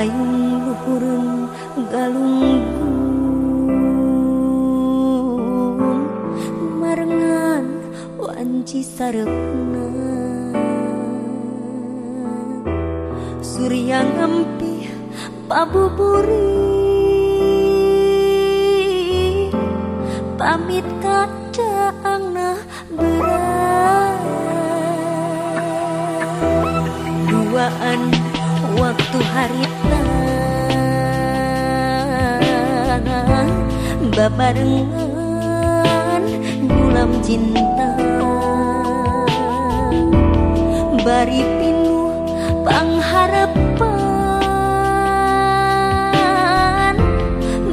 payung luhurun galunggung marengan wanci sarepna Surya ngampi pabuburi pamit kadang nah berat duaan waktu harita babarengan gulam cinta. Bari pinuh pangharapan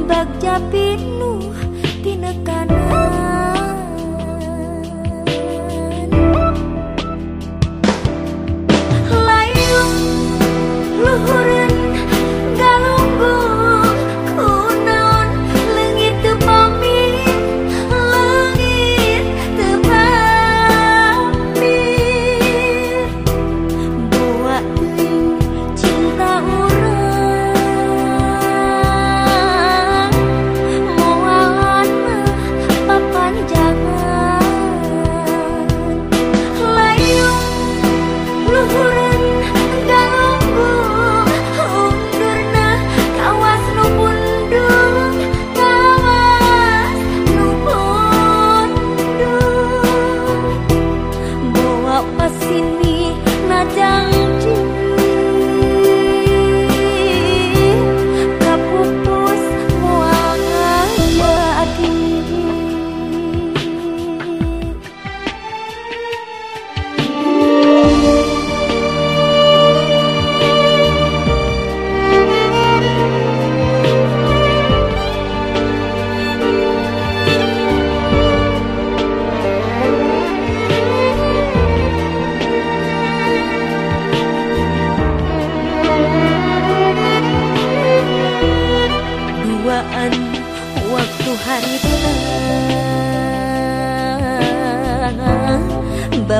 bagja pinuh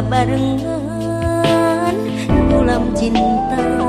barengan ulam cinta.